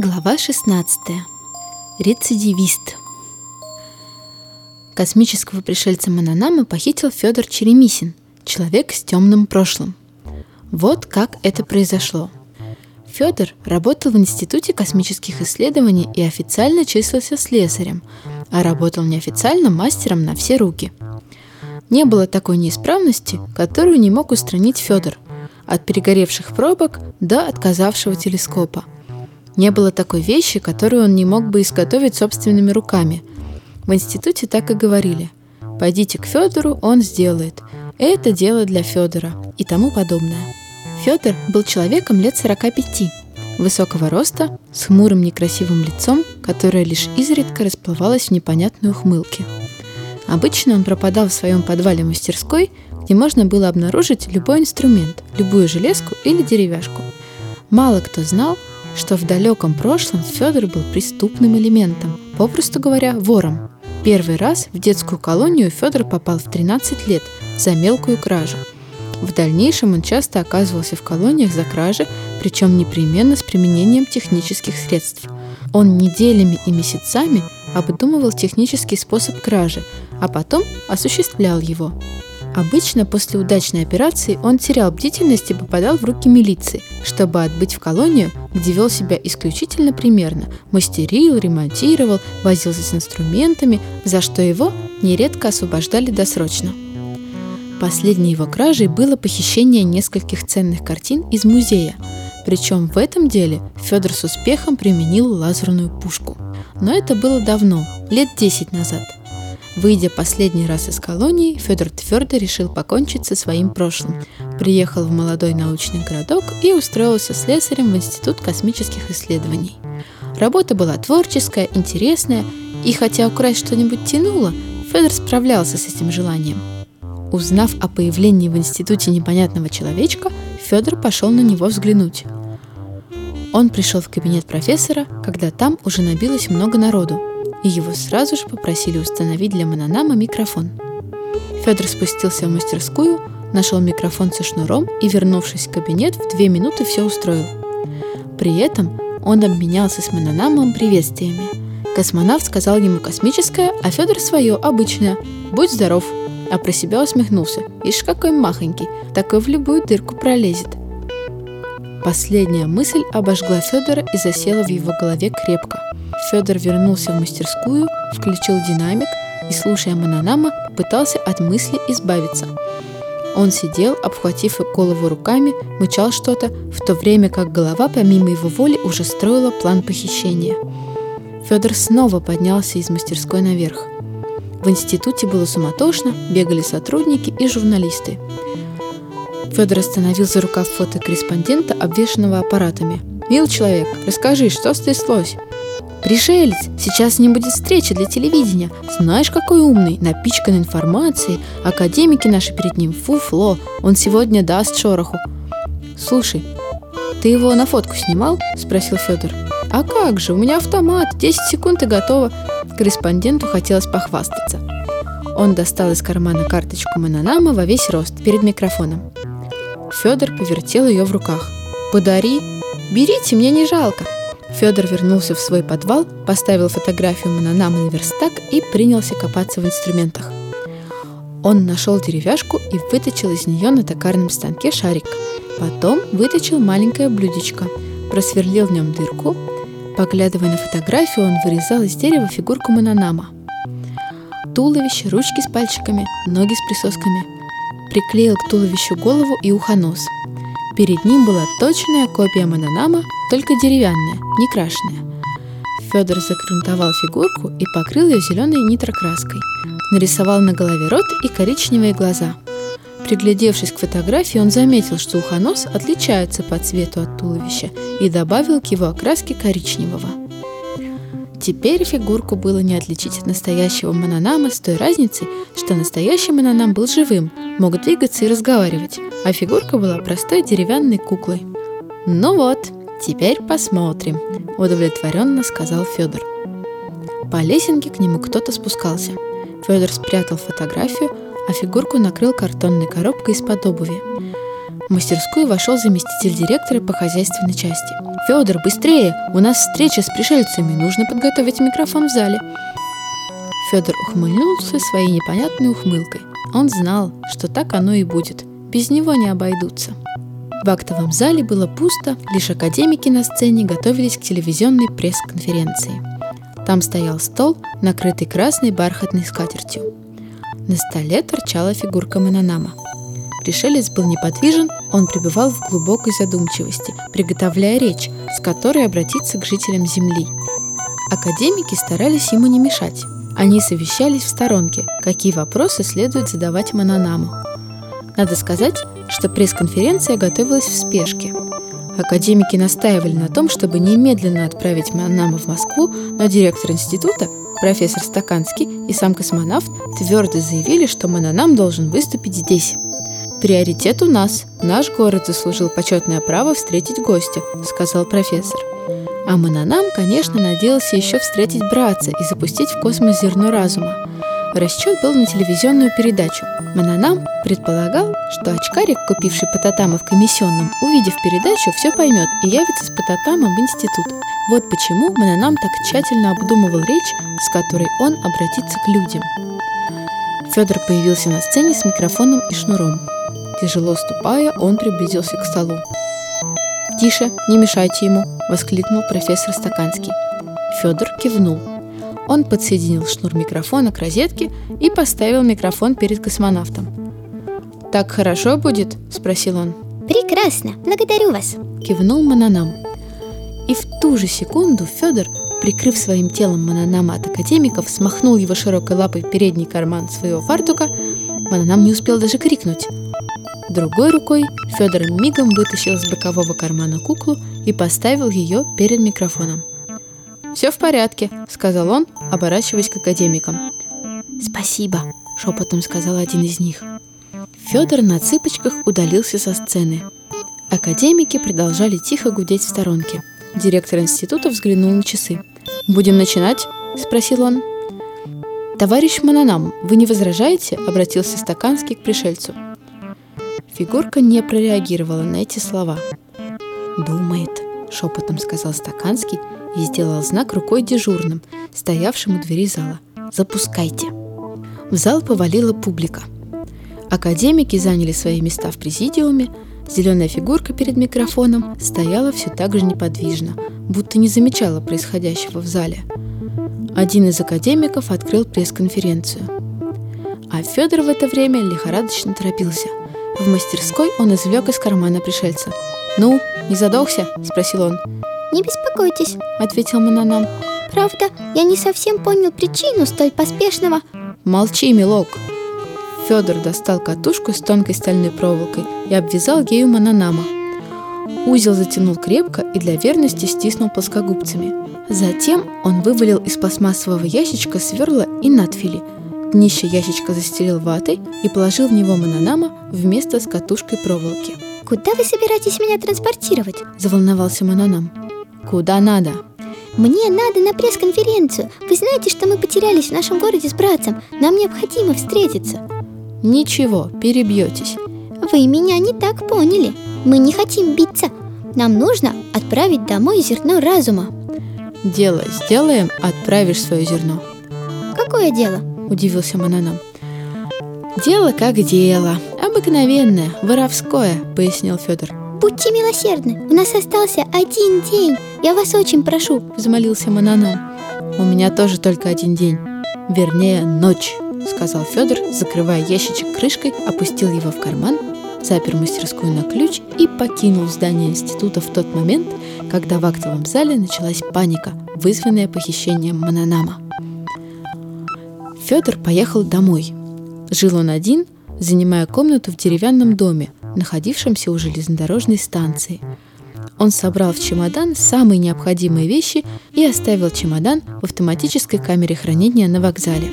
Глава 16. Рецидивист. Космического пришельца Мананама похитил Федор Черемисин, человек с темным прошлым. Вот как это произошло. Федор работал в Институте космических исследований и официально числился слесарем, а работал неофициально мастером на все руки. Не было такой неисправности, которую не мог устранить Федор, от перегоревших пробок до отказавшего телескопа – не было такой вещи, которую он не мог бы изготовить собственными руками. В институте так и говорили. «Пойдите к Федору, он сделает. Это дело для Федора» и тому подобное. Федор был человеком лет 45, высокого роста, с хмурым некрасивым лицом, которое лишь изредка расплывалось в непонятной ухмылке. Обычно он пропадал в своем подвале мастерской, где можно было обнаружить любой инструмент, любую железку или деревяшку. Мало кто знал, что в далеком прошлом Федор был преступным элементом, попросту говоря, вором. Первый раз в детскую колонию Федор попал в 13 лет за мелкую кражу. В дальнейшем он часто оказывался в колониях за кражи, причем непременно с применением технических средств. Он неделями и месяцами обдумывал технический способ кражи, а потом осуществлял его. Обычно после удачной операции он терял бдительность и попадал в руки милиции, чтобы отбыть в колонию, где вел себя исключительно примерно, мастерил, ремонтировал, возился с инструментами, за что его нередко освобождали досрочно. Последней его кражей было похищение нескольких ценных картин из музея, причем в этом деле Федор с успехом применил лазерную пушку. Но это было давно, лет 10 назад – Выйдя последний раз из колонии, Федор твердо решил покончить со своим прошлым. Приехал в молодой научный городок и устроился слесарем в Институт космических исследований. Работа была творческая, интересная, и хотя украсть что-нибудь тянуло, Федор справлялся с этим желанием. Узнав о появлении в институте непонятного человечка, Федор пошел на него взглянуть. Он пришел в кабинет профессора, когда там уже набилось много народу, и его сразу же попросили установить для Мононама микрофон. Федор спустился в мастерскую, нашел микрофон со шнуром и, вернувшись в кабинет, в две минуты все устроил. При этом он обменялся с Мононамом приветствиями. Космонавт сказал ему космическое, а Федор свое, обычное. «Будь здоров!» А про себя усмехнулся. «Ишь, какой махонький, такой в любую дырку пролезет!» Последняя мысль обожгла Федора и засела в его голове крепко. Федор вернулся в мастерскую, включил динамик и, слушая Мононама, пытался от мысли избавиться. Он сидел, обхватив голову руками, мычал что-то, в то время как голова, помимо его воли, уже строила план похищения. Федор снова поднялся из мастерской наверх. В институте было суматошно, бегали сотрудники и журналисты. Федор остановил за рукав фотокорреспондента, обвешанного аппаратами. «Мил человек, расскажи, что стряслось?» Пришелец, сейчас ним будет встреча для телевидения. Знаешь, какой умный, напичкан информацией. Академики наши перед ним, фуфло. Он сегодня даст шороху. Слушай, ты его на фотку снимал? Спросил Федор. А как же, у меня автомат, 10 секунд и готово. Корреспонденту хотелось похвастаться. Он достал из кармана карточку Мананама во весь рост перед микрофоном. Федор повертел ее в руках. «Подари! Берите, мне не жалко!» Федор вернулся в свой подвал, поставил фотографию Мононама на верстак и принялся копаться в инструментах. Он нашел деревяшку и выточил из нее на токарном станке шарик. Потом выточил маленькое блюдечко, просверлил в нем дырку. Поглядывая на фотографию, он вырезал из дерева фигурку Мононама. Туловище, ручки с пальчиками, ноги с присосками. Приклеил к туловищу голову и ухонос – Перед ним была точная копия Мононама, только деревянная, не крашеная. Федор загрунтовал фигурку и покрыл ее зеленой нитрокраской. Нарисовал на голове рот и коричневые глаза. Приглядевшись к фотографии, он заметил, что ухонос отличается по цвету от туловища и добавил к его окраске коричневого. Теперь фигурку было не отличить от настоящего Мононама с той разницей, что настоящий Мононам был живым, мог двигаться и разговаривать, а фигурка была простой деревянной куклой. «Ну вот, теперь посмотрим», – удовлетворенно сказал Федор. По лесенке к нему кто-то спускался. Федор спрятал фотографию, а фигурку накрыл картонной коробкой из-под обуви. В мастерскую вошел заместитель директора по хозяйственной части. «Федор, быстрее! У нас встреча с пришельцами, нужно подготовить микрофон в зале». Федор ухмыльнулся своей непонятной ухмылкой. Он знал, что так оно и будет. Без него не обойдутся. В актовом зале было пусто, лишь академики на сцене готовились к телевизионной пресс-конференции. Там стоял стол, накрытый красной бархатной скатертью. На столе торчала фигурка Мананама. Пришелец был неподвижен, он пребывал в глубокой задумчивости, приготовляя речь, с которой обратиться к жителям Земли. Академики старались ему не мешать. Они совещались в сторонке, какие вопросы следует задавать Мананаму. Надо сказать, что пресс-конференция готовилась в спешке. Академики настаивали на том, чтобы немедленно отправить Манама в Москву, но директор института, профессор Стаканский и сам космонавт твердо заявили, что Мананам должен выступить здесь. «Приоритет у нас. Наш город заслужил почетное право встретить гостя», — сказал профессор. А Мананам, конечно, надеялся еще встретить братца и запустить в космос зерно разума. Расчет был на телевизионную передачу. Мананам предполагал, что очкарик, купивший Пататама в комиссионном, увидев передачу, все поймет и явится с Пататамом в институт. Вот почему Мананам так тщательно обдумывал речь, с которой он обратится к людям. Федор появился на сцене с микрофоном и шнуром. Тяжело ступая, он приблизился к столу. «Тише, не мешайте ему!» – воскликнул профессор Стаканский. Федор кивнул. Он подсоединил шнур микрофона к розетке и поставил микрофон перед космонавтом. «Так хорошо будет?» – спросил он. «Прекрасно, благодарю вас!» – кивнул Мананам. И в ту же секунду Федор, прикрыв своим телом Мананама от академиков, смахнул его широкой лапой в передний карман своего фартука. Мананам не успел даже крикнуть. Другой рукой Федор мигом вытащил из бокового кармана куклу и поставил ее перед микрофоном. «Все в порядке», — сказал он, оборачиваясь к академикам. «Спасибо», — шепотом сказал один из них. Федор на цыпочках удалился со сцены. Академики продолжали тихо гудеть в сторонке. Директор института взглянул на часы. «Будем начинать?» – спросил он. «Товарищ Мананам, вы не возражаете?» – обратился Стаканский к пришельцу. Фигурка не прореагировала на эти слова. «Думает», — шепотом сказал Стаканский и сделал знак рукой дежурным, стоявшим у двери зала. «Запускайте». В зал повалила публика. Академики заняли свои места в президиуме, зеленая фигурка перед микрофоном стояла все так же неподвижно, будто не замечала происходящего в зале. Один из академиков открыл пресс-конференцию. А Федор в это время лихорадочно торопился. В мастерской он извлек из кармана пришельца. «Ну, не задохся?» – спросил он. «Не беспокойтесь», – ответил Мананам. «Правда, я не совсем понял причину столь поспешного...» «Молчи, милок!» Федор достал катушку с тонкой стальной проволокой и обвязал ею Мананама. Узел затянул крепко и для верности стиснул плоскогубцами. Затем он вывалил из пластмассового ящичка сверла и надфили – Днище ящичка застелил ватой и положил в него Мананама вместо с катушкой проволоки. «Куда вы собираетесь меня транспортировать?» – заволновался Мананам. «Куда надо?» «Мне надо на пресс-конференцию. Вы знаете, что мы потерялись в нашем городе с братцем. Нам необходимо встретиться». «Ничего, перебьетесь». «Вы меня не так поняли. Мы не хотим биться. Нам нужно отправить домой зерно разума». «Дело сделаем, отправишь свое зерно». «Какое дело?» – удивился Мананам. «Дело как дело. Обыкновенное, воровское», – пояснил Федор. «Будьте милосердны, у нас остался один день. Я вас очень прошу», – взмолился Мананам. «У меня тоже только один день. Вернее, ночь», – сказал Федор, закрывая ящичек крышкой, опустил его в карман, запер мастерскую на ключ и покинул здание института в тот момент, когда в актовом зале началась паника, вызванная похищением Мананама. Федор поехал домой. Жил он один, занимая комнату в деревянном доме, находившемся у железнодорожной станции. Он собрал в чемодан самые необходимые вещи и оставил чемодан в автоматической камере хранения на вокзале.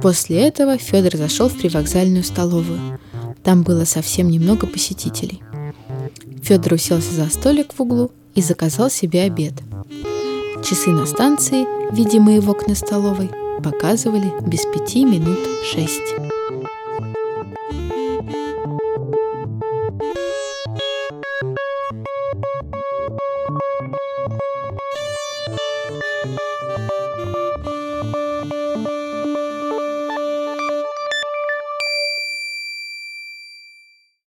После этого Федор зашел в привокзальную столовую. Там было совсем немного посетителей. Федор уселся за столик в углу и заказал себе обед. Часы на станции, видимые в окна столовой, показывали без пяти минут шесть.